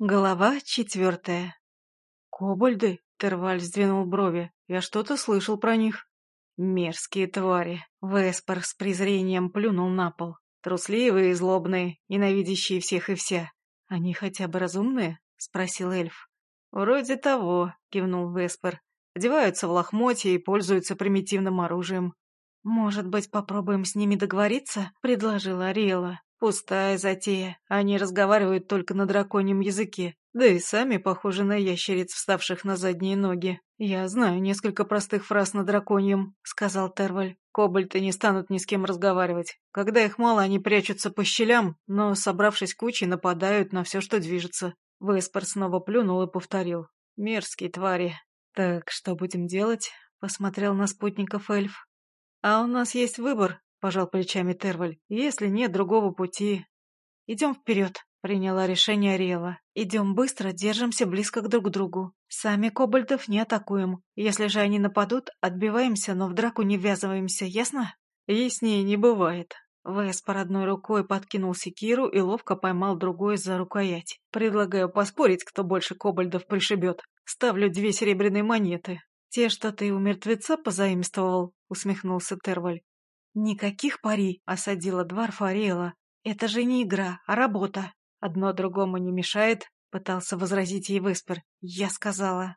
Глава четвертая. «Кобальды?» — Терваль сдвинул брови. «Я что-то слышал про них». «Мерзкие твари!» — Веспер с презрением плюнул на пол. «Трусливые и злобные, ненавидящие всех и вся. Они хотя бы разумные?» — спросил эльф. «Вроде того», — кивнул Веспер. «Одеваются в лохмотья и пользуются примитивным оружием». «Может быть, попробуем с ними договориться?» — предложила Ариэла. Пустая затея. Они разговаривают только на драконьем языке. Да и сами похожи на ящериц, вставших на задние ноги. «Я знаю несколько простых фраз на драконьем», — сказал Терваль. «Кобальты не станут ни с кем разговаривать. Когда их мало, они прячутся по щелям, но, собравшись кучей, нападают на все, что движется». Веспор снова плюнул и повторил. «Мерзкие твари». «Так что будем делать?» — посмотрел на спутников эльф. «А у нас есть выбор», — пожал плечами Терваль. «Если нет другого пути...» «Идем вперед», — приняла решение Ариэла. «Идем быстро, держимся близко к друг другу. Сами кобальтов не атакуем. Если же они нападут, отбиваемся, но в драку не ввязываемся, ясно?» «Яснее не бывает». Веспор одной рукой подкинул секиру и ловко поймал другой за рукоять. «Предлагаю поспорить, кто больше кобальдов пришибет. Ставлю две серебряные монеты». «Те, что ты у мертвеца позаимствовал?» — усмехнулся Терваль. «Никаких пари», — осадила Дварфа Ариэла. «Это же не игра, а работа». «Одно другому не мешает», — пытался возразить ей Веспер. «Я сказала».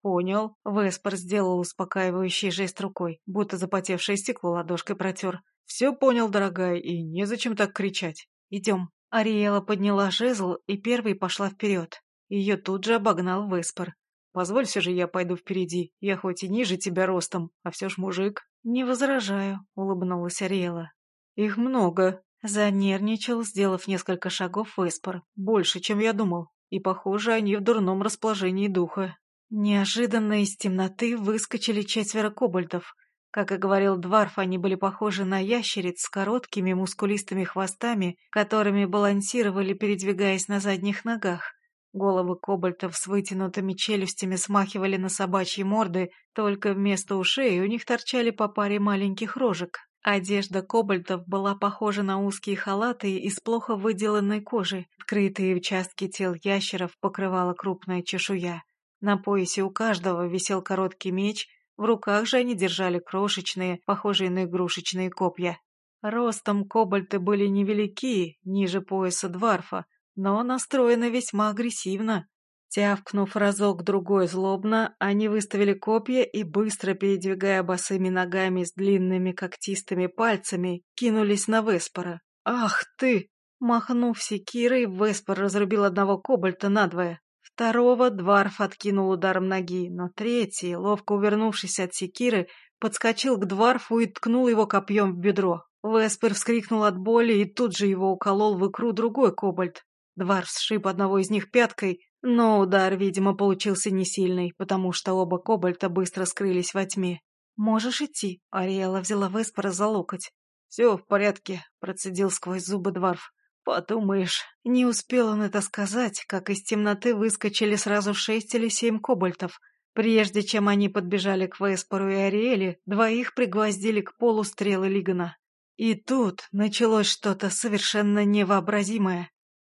«Понял». Веспер сделал успокаивающий жест рукой, будто запотевшее стекло ладошкой протер. «Все понял, дорогая, и незачем так кричать. Идем». Ариэла подняла жезл и первой пошла вперед. Ее тут же обогнал Веспер. «Позволь все же я пойду впереди. Я хоть и ниже тебя ростом, а все ж мужик». «Не возражаю», — улыбнулась Ариэла. «Их много», — занервничал, сделав несколько шагов Веспор. «Больше, чем я думал. И, похоже, они в дурном расположении духа». Неожиданно из темноты выскочили четверо кобальтов. Как и говорил Дварф, они были похожи на ящериц с короткими мускулистыми хвостами, которыми балансировали, передвигаясь на задних ногах. Головы кобальтов с вытянутыми челюстями смахивали на собачьи морды, только вместо ушей у них торчали по паре маленьких рожек. Одежда кобальтов была похожа на узкие халаты из плохо выделанной кожи. Вкрытые участки тел ящеров покрывала крупная чешуя. На поясе у каждого висел короткий меч, в руках же они держали крошечные, похожие на игрушечные копья. Ростом кобальты были невелики, ниже пояса дварфа, но настроены весьма агрессивно. Тявкнув разок-другой злобно, они выставили копья и, быстро передвигая босыми ногами с длинными когтистыми пальцами, кинулись на Веспора. «Ах ты!» Махнув секирой, Веспор разрубил одного кобальта надвое. Второго Дварф откинул ударом ноги, но третий, ловко увернувшись от секиры, подскочил к Дварфу и ткнул его копьем в бедро. Веспер вскрикнул от боли и тут же его уколол в икру другой кобальт. Дварф сшиб одного из них пяткой, но удар, видимо, получился не сильный, потому что оба кобальта быстро скрылись во тьме. «Можешь идти», — Ариэла взяла Веспора за локоть. «Все в порядке», — процедил сквозь зубы Дварф. «Подумаешь». Не успел он это сказать, как из темноты выскочили сразу шесть или семь кобальтов. Прежде чем они подбежали к Веспору и Ариэле, двоих пригвоздили к полу стрелы Лигана. И тут началось что-то совершенно невообразимое.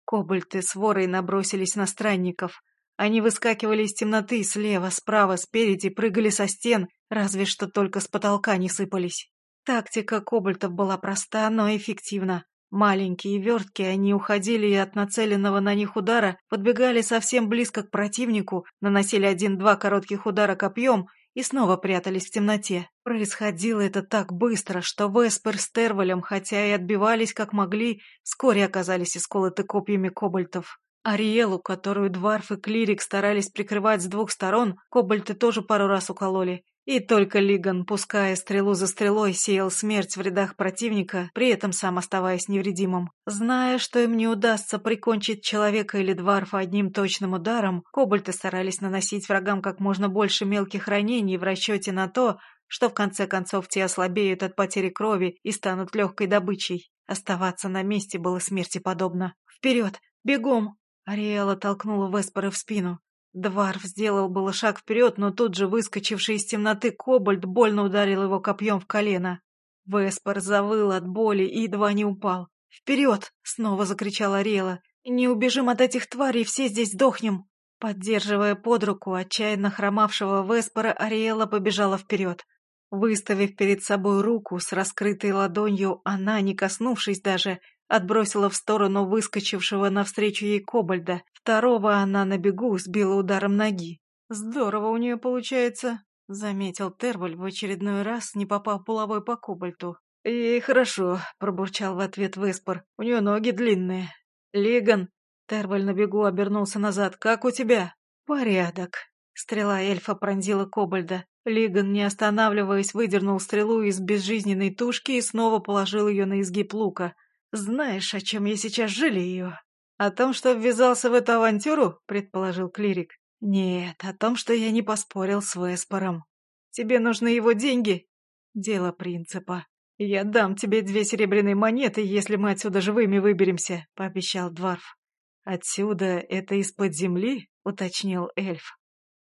Кобальты с ворой набросились на странников. Они выскакивали из темноты слева, справа, спереди, прыгали со стен, разве что только с потолка не сыпались. Тактика кобальтов была проста, но эффективна. Маленькие и верткие, они уходили от нацеленного на них удара подбегали совсем близко к противнику, наносили один-два коротких удара копьем и снова прятались в темноте. Происходило это так быстро, что Веспер с Тервалем, хотя и отбивались как могли, вскоре оказались исколоты копьями кобальтов. Ариэлу, которую Дварф и Клирик старались прикрывать с двух сторон, кобальты тоже пару раз укололи. И только Лиган, пуская стрелу за стрелой, сеял смерть в рядах противника, при этом сам оставаясь невредимым. Зная, что им не удастся прикончить человека или дварфа одним точным ударом, кобальты старались наносить врагам как можно больше мелких ранений в расчете на то, что в конце концов те ослабеют от потери крови и станут легкой добычей. Оставаться на месте было смерти подобно. «Вперед! Бегом!» Ариэла толкнула Веспора в спину. Дварф сделал было шаг вперед, но тут же выскочивший из темноты кобальт больно ударил его копьем в колено. Веспор завыл от боли и едва не упал. «Вперед!» — снова закричала Рела. Не убежим от этих тварей, все здесь сдохнем!» Поддерживая под руку отчаянно хромавшего Веспора, Ариэла побежала вперед. Выставив перед собой руку с раскрытой ладонью, она, не коснувшись даже, отбросила в сторону выскочившего навстречу ей кобальда. Второго она на бегу сбила ударом ноги. «Здорово у нее получается», — заметил Терваль в очередной раз, не попав булавой по кобальту. «Ей хорошо», — пробурчал в ответ Веспор. «У нее ноги длинные». «Лиган!» — Терваль на бегу обернулся назад. «Как у тебя?» «Порядок». Стрела эльфа пронзила кобальда. Лиган, не останавливаясь, выдернул стрелу из безжизненной тушки и снова положил ее на изгиб лука. «Знаешь, о чем я сейчас жалею?» «О том, что ввязался в эту авантюру?» — предположил клирик. «Нет, о том, что я не поспорил с Веспором. Тебе нужны его деньги?» «Дело принципа. Я дам тебе две серебряные монеты, если мы отсюда живыми выберемся», — пообещал Дварф. «Отсюда это из-под земли?» — уточнил эльф.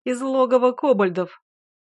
«Из логова кобальдов».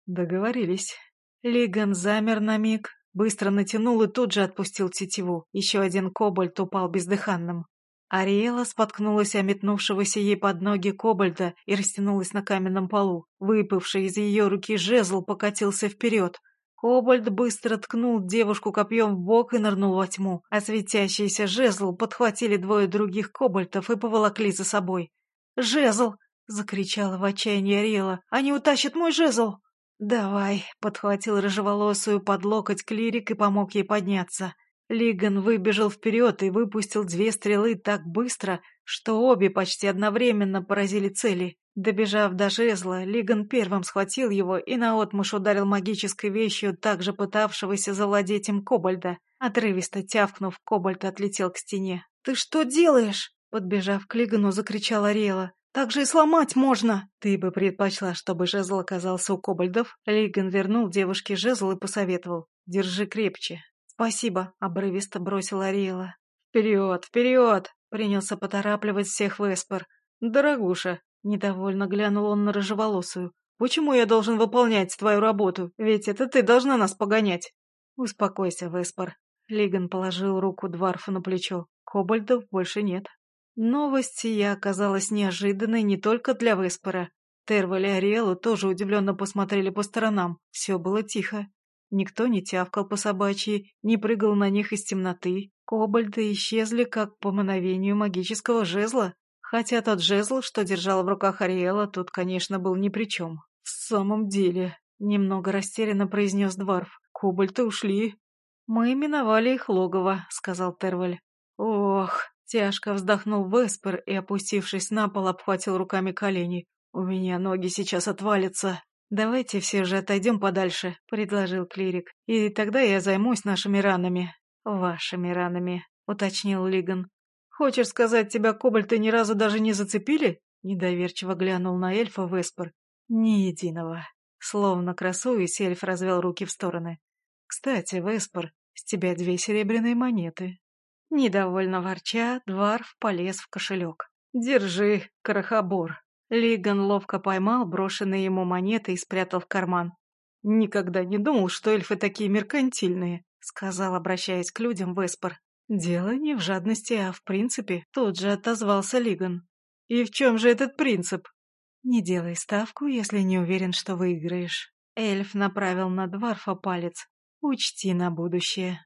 Договорились. Лиган замер на миг, быстро натянул и тут же отпустил тетиву. Еще один кобальт упал бездыханным. Ариэла споткнулась о метнувшегося ей под ноги кобальда и растянулась на каменном полу. Выпавший из ее руки жезл покатился вперед. Кобальд быстро ткнул девушку копьем в бок и нырнул во тьму, а светящийся жезл подхватили двое других кобальтов и поволокли за собой. «Жезл!» — закричала в отчаянии Ариэла. «Они утащат мой жезл!» «Давай!» — подхватил рыжеволосую под локоть клирик и помог ей подняться. Лиган выбежал вперед и выпустил две стрелы так быстро, что обе почти одновременно поразили цели. Добежав до жезла, Лиган первым схватил его и наотмашь ударил магической вещью, также пытавшегося завладеть им Кобальда. Отрывисто тявкнув, Кобальд отлетел к стене. «Ты что делаешь?» Подбежав к Лигану, закричала Риэла. Так же и сломать можно. Ты бы предпочла, чтобы жезл оказался у кобальдов? Лиган вернул девушке жезл и посоветовал. Держи крепче. Спасибо, обрывисто бросила Ариэла. Вперед, вперед! Принялся поторапливать всех Веспер. Дорогуша, недовольно глянул он на рыжеволосую. Почему я должен выполнять твою работу? Ведь это ты должна нас погонять. Успокойся, Веспер. Лиган положил руку Дварфу на плечо. Кобальдов больше нет. Новость я оказалась неожиданной не только для Веспора. Терваль и Ариэлу тоже удивленно посмотрели по сторонам. Все было тихо. Никто не тявкал по собачьи, не прыгал на них из темноты. Кобальды исчезли, как по мановению магического жезла. Хотя тот жезл, что держал в руках Ариэла, тут, конечно, был ни при чем. «В самом деле», — немного растерянно произнес Дварф, — «кобальты ушли». «Мы именовали их логово», — сказал Терваль. «Ох», Тяжко вздохнул Веспер и, опустившись на пол, обхватил руками колени. «У меня ноги сейчас отвалятся». «Давайте все же отойдем подальше», — предложил клирик. «И тогда я займусь нашими ранами». «Вашими ранами», — уточнил Лиган. «Хочешь сказать, тебя кобальты ни разу даже не зацепили?» Недоверчиво глянул на эльфа Веспер. «Ни единого». Словно красуясь, эльф развел руки в стороны. «Кстати, Веспер, с тебя две серебряные монеты. Недовольно ворча, Дварф полез в кошелек. «Держи, крохобор». Лиган ловко поймал брошенные ему монеты и спрятал в карман. «Никогда не думал, что эльфы такие меркантильные», — сказал, обращаясь к людям Веспор. «Дело не в жадности, а в принципе», — тут же отозвался Лиган. «И в чем же этот принцип?» «Не делай ставку, если не уверен, что выиграешь». Эльф направил на Дварфа палец. «Учти на будущее».